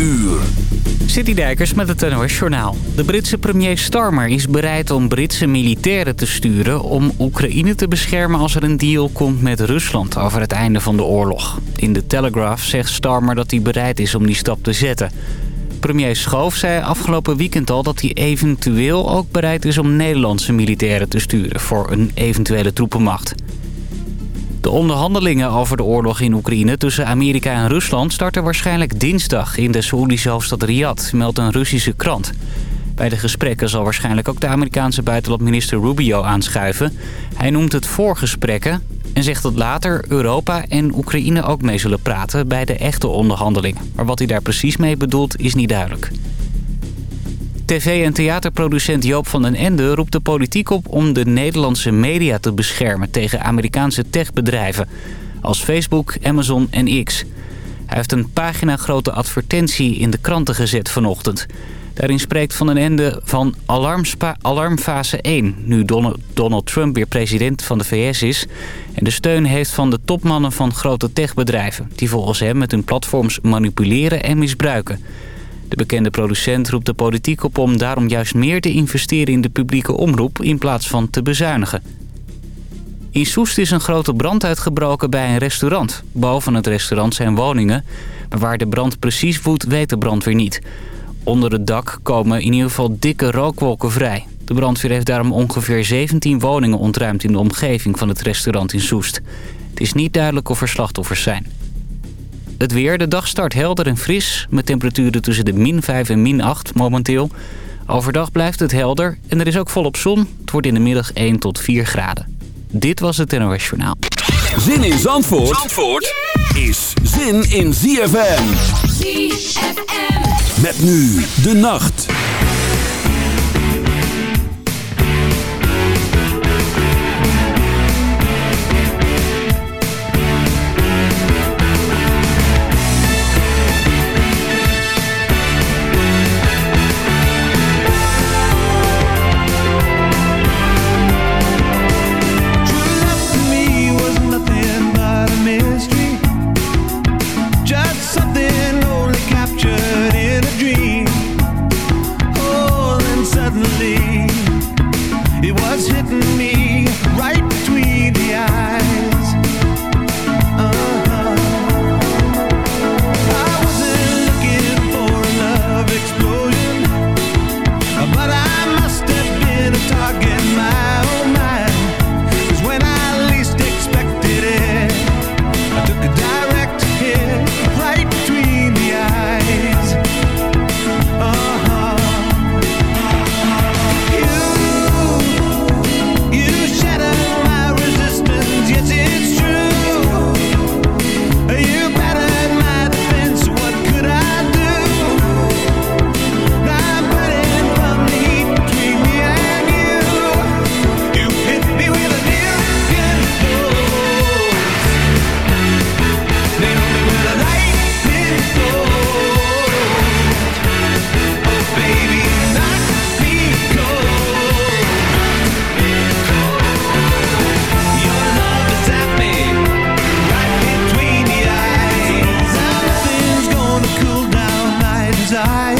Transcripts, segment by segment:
uur. Citydijkers met het NOS Journaal. De Britse premier Starmer is bereid om Britse militairen te sturen... om Oekraïne te beschermen als er een deal komt met Rusland over het einde van de oorlog. In de Telegraph zegt Starmer dat hij bereid is om die stap te zetten. Premier Schoof zei afgelopen weekend al dat hij eventueel ook bereid is... om Nederlandse militairen te sturen voor een eventuele troepenmacht. De onderhandelingen over de oorlog in Oekraïne tussen Amerika en Rusland starten waarschijnlijk dinsdag in de Saoedische hoofdstad Riyadh, meldt een Russische krant. Bij de gesprekken zal waarschijnlijk ook de Amerikaanse buitenlandminister Rubio aanschuiven. Hij noemt het voorgesprekken en zegt dat later Europa en Oekraïne ook mee zullen praten bij de echte onderhandelingen. Maar wat hij daar precies mee bedoelt is niet duidelijk. TV- en theaterproducent Joop van den Ende roept de politiek op om de Nederlandse media te beschermen tegen Amerikaanse techbedrijven. Als Facebook, Amazon en X. Hij heeft een pagina-grote advertentie in de kranten gezet vanochtend. Daarin spreekt Van den Ende van alarmfase 1... nu Donald Trump weer president van de VS is... en de steun heeft van de topmannen van grote techbedrijven... die volgens hem met hun platforms manipuleren en misbruiken... De bekende producent roept de politiek op om daarom juist meer te investeren in de publieke omroep in plaats van te bezuinigen. In Soest is een grote brand uitgebroken bij een restaurant. Boven het restaurant zijn woningen, maar waar de brand precies woedt weet de brandweer niet. Onder het dak komen in ieder geval dikke rookwolken vrij. De brandweer heeft daarom ongeveer 17 woningen ontruimd in de omgeving van het restaurant in Soest. Het is niet duidelijk of er slachtoffers zijn. Het weer, de dag start helder en fris... met temperaturen tussen de min 5 en min 8 momenteel. Overdag blijft het helder en er is ook volop zon. Het wordt in de middag 1 tot 4 graden. Dit was het NOS Journaal. Zin in Zandvoort, Zandvoort is zin in ZFM. ZFM. Met nu de nacht. desire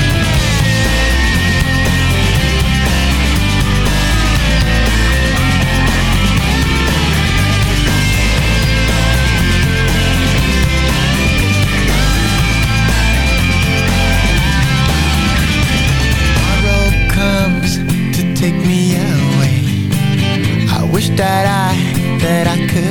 that I could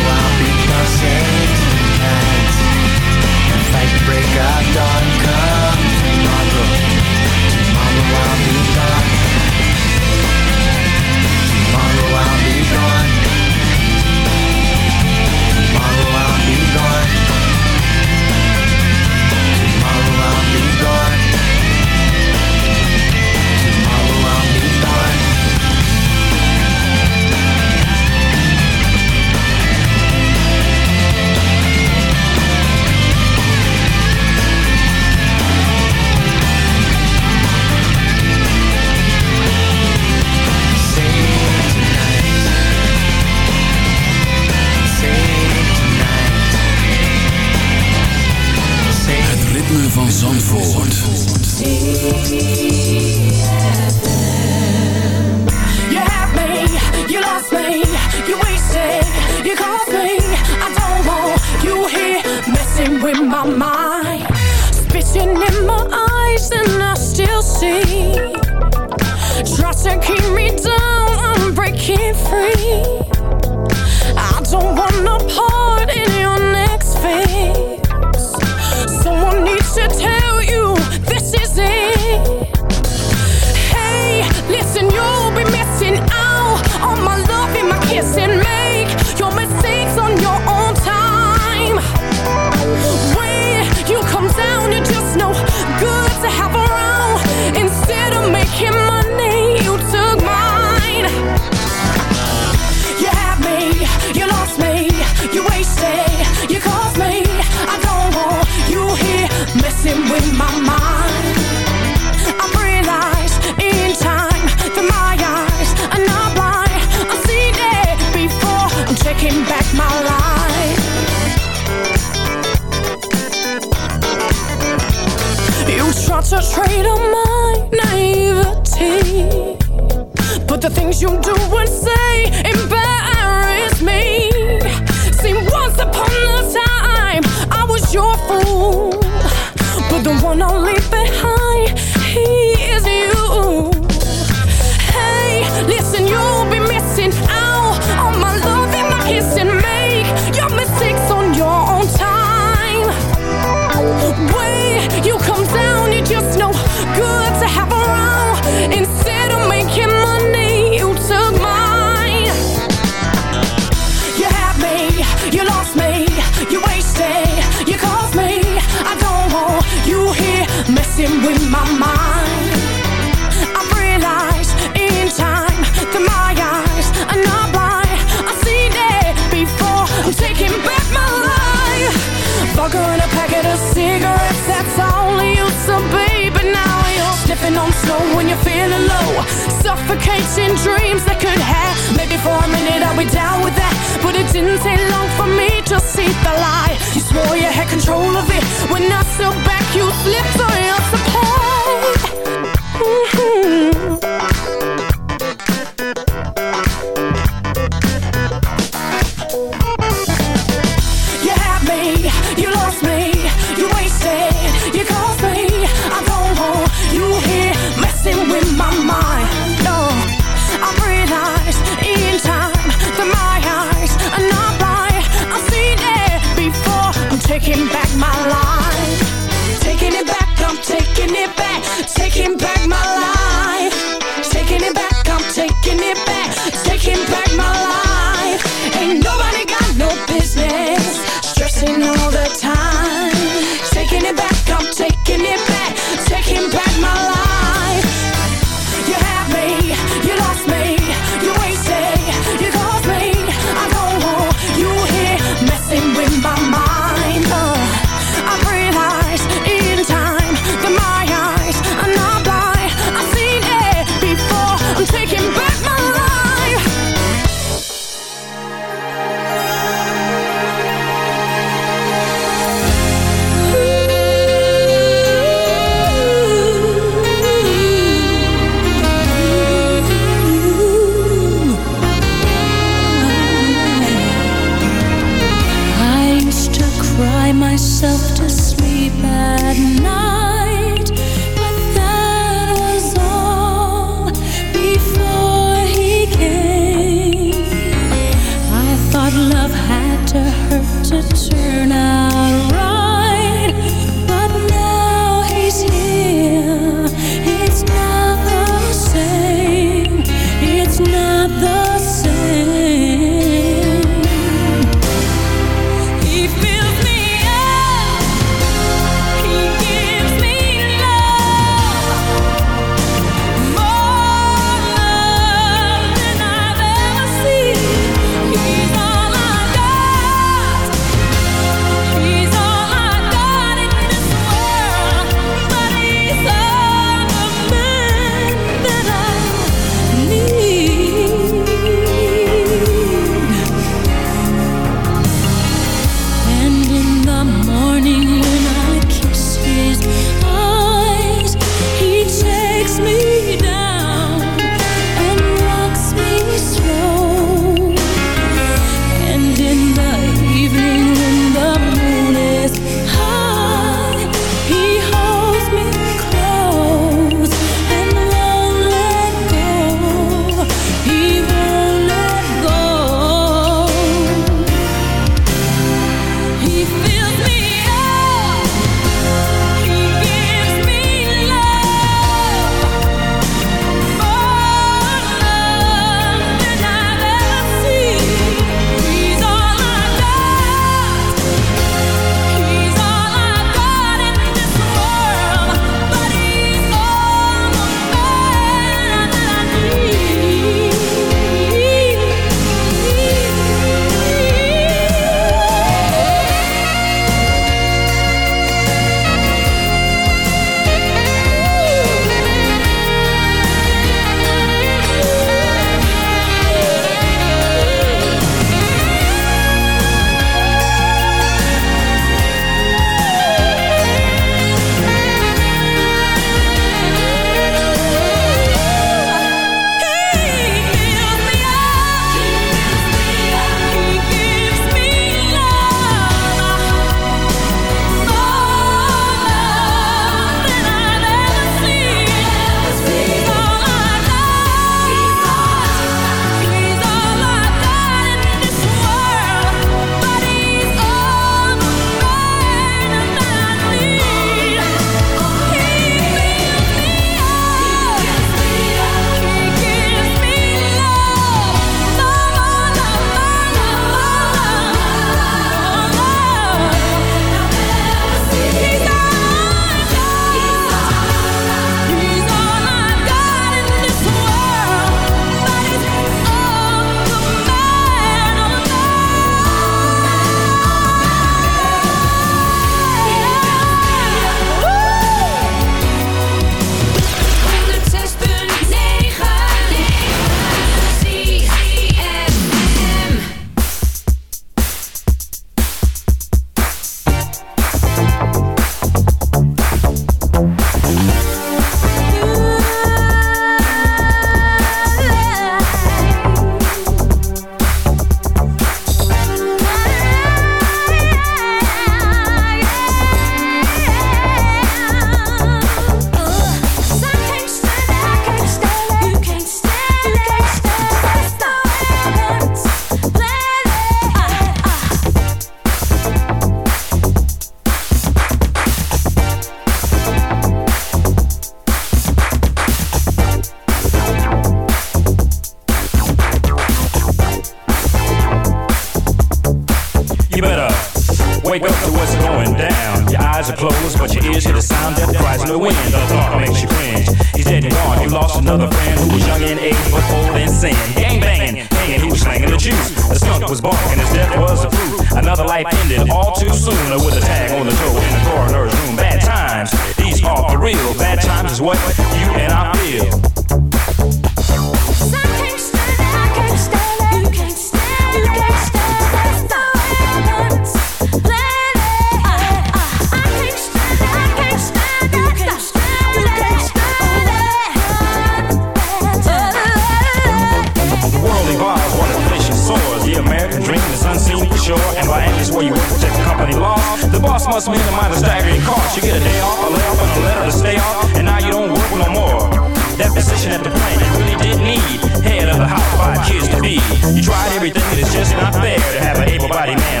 Position at the plant you really did need. Head of the house, five kids to be. You tried everything, and it's just not fair to have an able-bodied man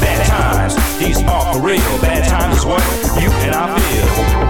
Bad times, these are for real. Bad times is what you and I feel.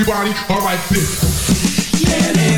Everybody, all right, this.